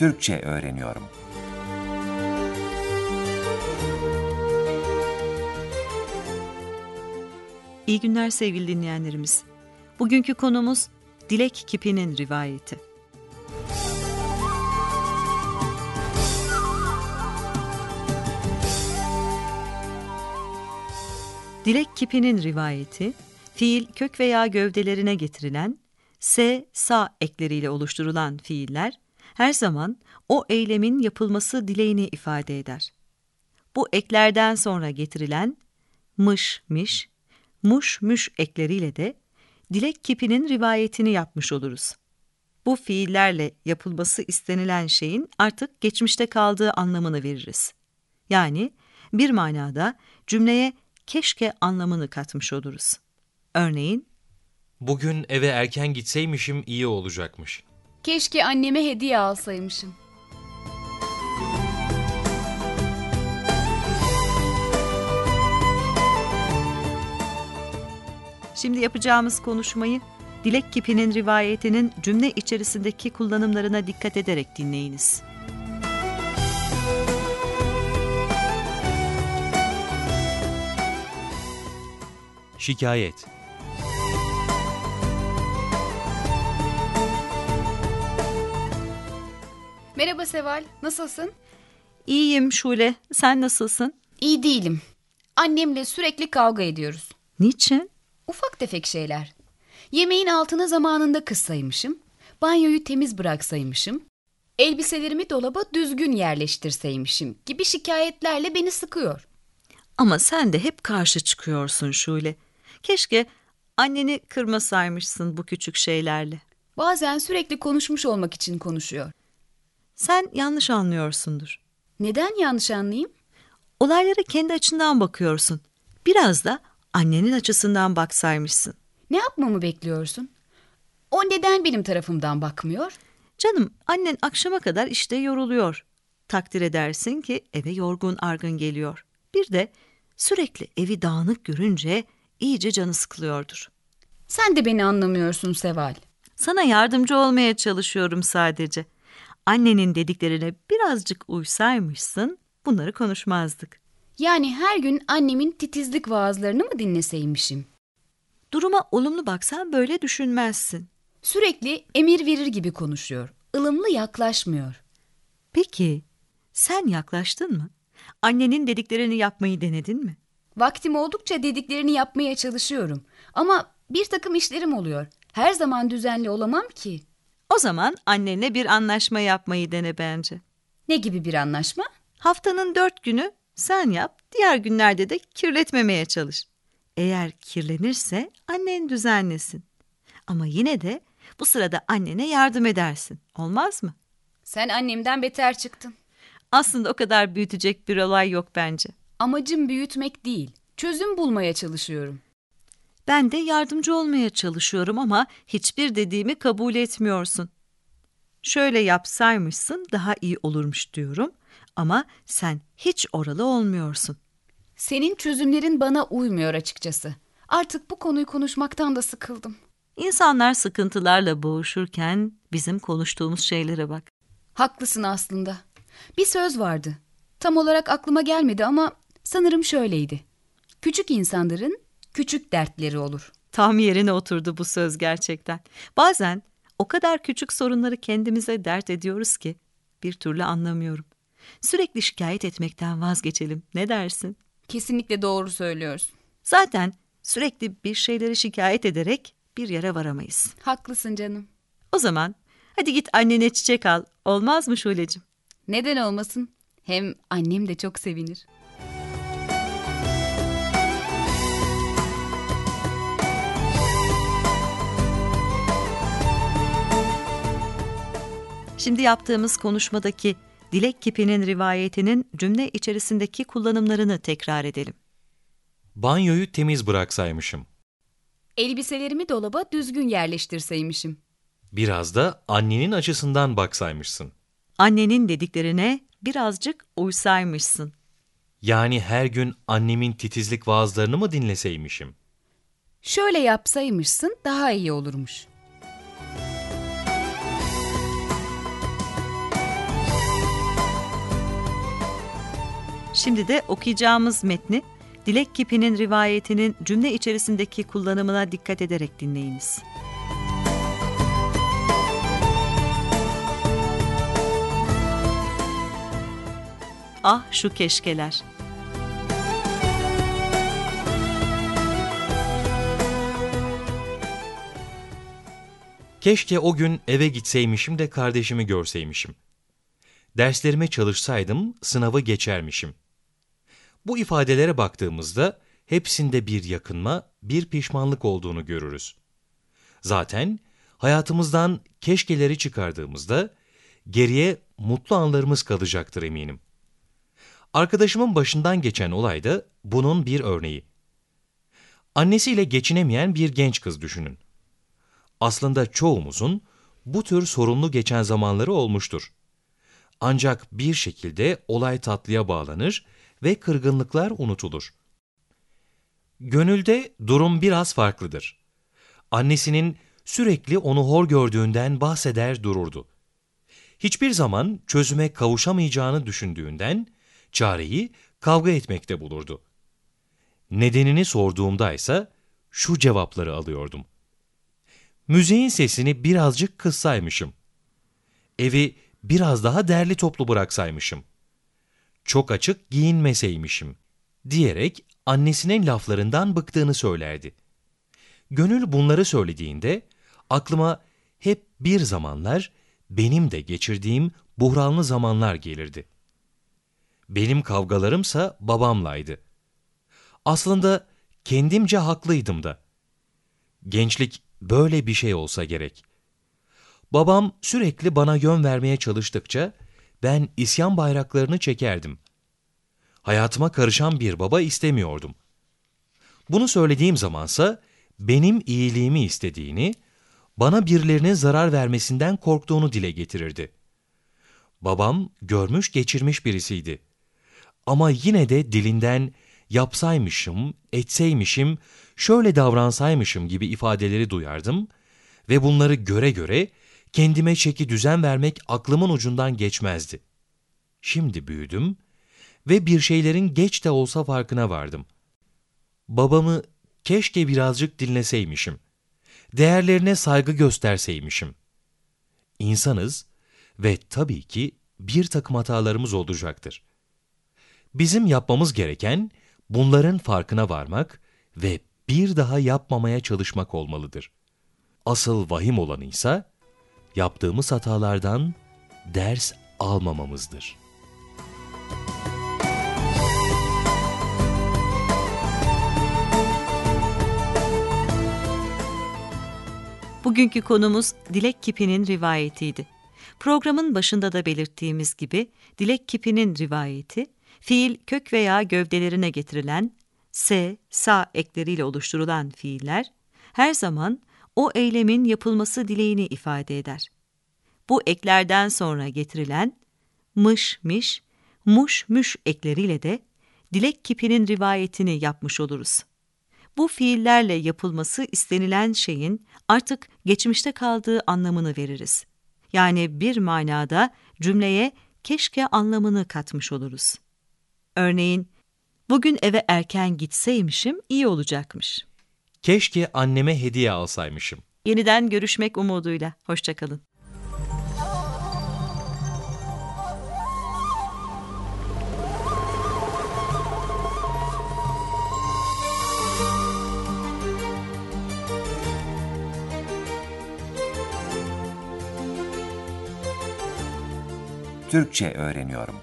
Türkçe öğreniyorum. İyi günler sevgili dinleyenlerimiz. Bugünkü konumuz Dilek Kipi'nin rivayeti. Dilek Kipi'nin rivayeti, fiil kök veya gövdelerine getirilen s, sa ekleriyle oluşturulan fiiller her zaman o eylemin yapılması dileğini ifade eder. Bu eklerden sonra getirilen mış, miş, muş, müş ekleriyle de dilek kipinin rivayetini yapmış oluruz. Bu fiillerle yapılması istenilen şeyin artık geçmişte kaldığı anlamını veririz. Yani bir manada cümleye keşke anlamını katmış oluruz. Örneğin, Bugün eve erken gitseymişim iyi olacakmış. Keşke anneme hediye alsaymışım. Şimdi yapacağımız konuşmayı Dilek Kipi'nin rivayetinin cümle içerisindeki kullanımlarına dikkat ederek dinleyiniz. Şikayet Merhaba Seval, nasılsın? İyiyim Şule, sen nasılsın? İyi değilim. Annemle sürekli kavga ediyoruz. Niçin? Ufak tefek şeyler. Yemeğin altını zamanında kıssaymışım. Banyoyu temiz bıraksaymışım. Elbiselerimi dolaba düzgün yerleştirseymişim gibi şikayetlerle beni sıkıyor. Ama sen de hep karşı çıkıyorsun Şule. Keşke anneni kırmasaymışsın bu küçük şeylerle. Bazen sürekli konuşmuş olmak için konuşuyor. Sen yanlış anlıyorsundur. Neden yanlış anlayayım? Olaylara kendi açından bakıyorsun. Biraz da annenin açısından baksaymışsın. Ne yapmamı bekliyorsun? O neden benim tarafımdan bakmıyor? Canım annen akşama kadar işte yoruluyor. Takdir edersin ki eve yorgun argın geliyor. Bir de sürekli evi dağınık görünce iyice canı sıkılıyordur. Sen de beni anlamıyorsun Seval. Sana yardımcı olmaya çalışıyorum sadece. Annenin dediklerine birazcık uysaymışsın bunları konuşmazdık. Yani her gün annemin titizlik vaazlarını mı dinleseymişim? Duruma olumlu baksan böyle düşünmezsin. Sürekli emir verir gibi konuşuyor. ılımlı yaklaşmıyor. Peki sen yaklaştın mı? Annenin dediklerini yapmayı denedin mi? Vaktim oldukça dediklerini yapmaya çalışıyorum. Ama bir takım işlerim oluyor. Her zaman düzenli olamam ki. O zaman annenle bir anlaşma yapmayı dene bence. Ne gibi bir anlaşma? Haftanın dört günü sen yap, diğer günlerde de kirletmemeye çalış. Eğer kirlenirse annen düzenlesin. Ama yine de bu sırada annene yardım edersin. Olmaz mı? Sen annemden beter çıktın. Aslında o kadar büyütecek bir olay yok bence. Amacım büyütmek değil, çözüm bulmaya çalışıyorum. Ben de yardımcı olmaya çalışıyorum ama hiçbir dediğimi kabul etmiyorsun. Şöyle yapsaymışsın daha iyi olurmuş diyorum ama sen hiç oralı olmuyorsun. Senin çözümlerin bana uymuyor açıkçası. Artık bu konuyu konuşmaktan da sıkıldım. İnsanlar sıkıntılarla boğuşurken bizim konuştuğumuz şeylere bak. Haklısın aslında. Bir söz vardı. Tam olarak aklıma gelmedi ama sanırım şöyleydi. Küçük insanların küçük dertleri olur. Tam yerine oturdu bu söz gerçekten. Bazen o kadar küçük sorunları kendimize dert ediyoruz ki bir türlü anlamıyorum. Sürekli şikayet etmekten vazgeçelim. Ne dersin? Kesinlikle doğru söylüyorsun. Zaten sürekli bir şeyleri şikayet ederek bir yere varamayız. Haklısın canım. O zaman hadi git annene çiçek al. Olmaz mı Şule'cim? Neden olmasın? Hem annem de çok sevinir. Şimdi yaptığımız konuşmadaki Dilek Kipi'nin rivayetinin cümle içerisindeki kullanımlarını tekrar edelim. Banyoyu temiz bıraksaymışım. Elbiselerimi dolaba düzgün yerleştirseymişim. Biraz da annenin açısından baksaymışsın. Annenin dediklerine birazcık uysaymışsın. Yani her gün annemin titizlik vaazlarını mı dinleseymişim? Şöyle yapsaymışsın daha iyi olurmuş. Şimdi de okuyacağımız metni Dilek Kipi'nin rivayetinin cümle içerisindeki kullanımına dikkat ederek dinleyiniz. Ah şu keşkeler. Keşke o gün eve gitseymişim de kardeşimi görseymişim. Derslerime çalışsaydım sınavı geçermişim. Bu ifadelere baktığımızda hepsinde bir yakınma, bir pişmanlık olduğunu görürüz. Zaten hayatımızdan keşkeleri çıkardığımızda geriye mutlu anlarımız kalacaktır eminim. Arkadaşımın başından geçen olay da bunun bir örneği. Annesiyle geçinemeyen bir genç kız düşünün. Aslında çoğumuzun bu tür sorunlu geçen zamanları olmuştur. Ancak bir şekilde olay tatlıya bağlanır ve kırgınlıklar unutulur. Gönülde durum biraz farklıdır. Annesinin sürekli onu hor gördüğünden bahseder dururdu. Hiçbir zaman çözüme kavuşamayacağını düşündüğünden çareyi kavga etmekte bulurdu. Nedenini sorduğumda ise şu cevapları alıyordum. Müziğin sesini birazcık kıssaymışım. Evi biraz daha derli toplu bıraksaymışım. Çok açık giyinmeseymişim diyerek annesinin laflarından bıktığını söylerdi. Gönül bunları söylediğinde aklıma hep bir zamanlar benim de geçirdiğim buhranlı zamanlar gelirdi. Benim kavgalarımsa babamlaydı. Aslında kendimce haklıydım da. Gençlik böyle bir şey olsa gerek. Babam sürekli bana yön vermeye çalıştıkça ben isyan bayraklarını çekerdim. Hayatıma karışan bir baba istemiyordum. Bunu söylediğim zamansa benim iyiliğimi istediğini, bana birilerinin zarar vermesinden korktuğunu dile getirirdi. Babam görmüş geçirmiş birisiydi. Ama yine de dilinden yapsaymışım, etseymişim, şöyle davransaymışım gibi ifadeleri duyardım ve bunları göre göre kendime çeki düzen vermek aklımın ucundan geçmezdi. Şimdi büyüdüm ve bir şeylerin geç de olsa farkına vardım. Babamı keşke birazcık dinleseymişim. Değerlerine saygı gösterseymişim. İnsanız ve tabii ki bir takım hatalarımız olacaktır. Bizim yapmamız gereken bunların farkına varmak ve bir daha yapmamaya çalışmak olmalıdır. Asıl vahim olanı ise yaptığımız hatalardan ders almamamızdır. Bugünkü konumuz Dilek Kipi'nin rivayetiydi. Programın başında da belirttiğimiz gibi Dilek Kipi'nin rivayeti, fiil kök veya gövdelerine getirilen s, sa ekleriyle oluşturulan fiiller her zaman o eylemin yapılması dileğini ifade eder. Bu eklerden sonra getirilen mış, miş, muş, müş ekleriyle de dilek kipinin rivayetini yapmış oluruz. Bu fiillerle yapılması istenilen şeyin artık geçmişte kaldığı anlamını veririz. Yani bir manada cümleye keşke anlamını katmış oluruz. Örneğin, bugün eve erken gitseymişim iyi olacakmış. Keşke anneme hediye alsaymışım. Yeniden görüşmek umuduyla. Hoşçakalın. Türkçe öğreniyorum.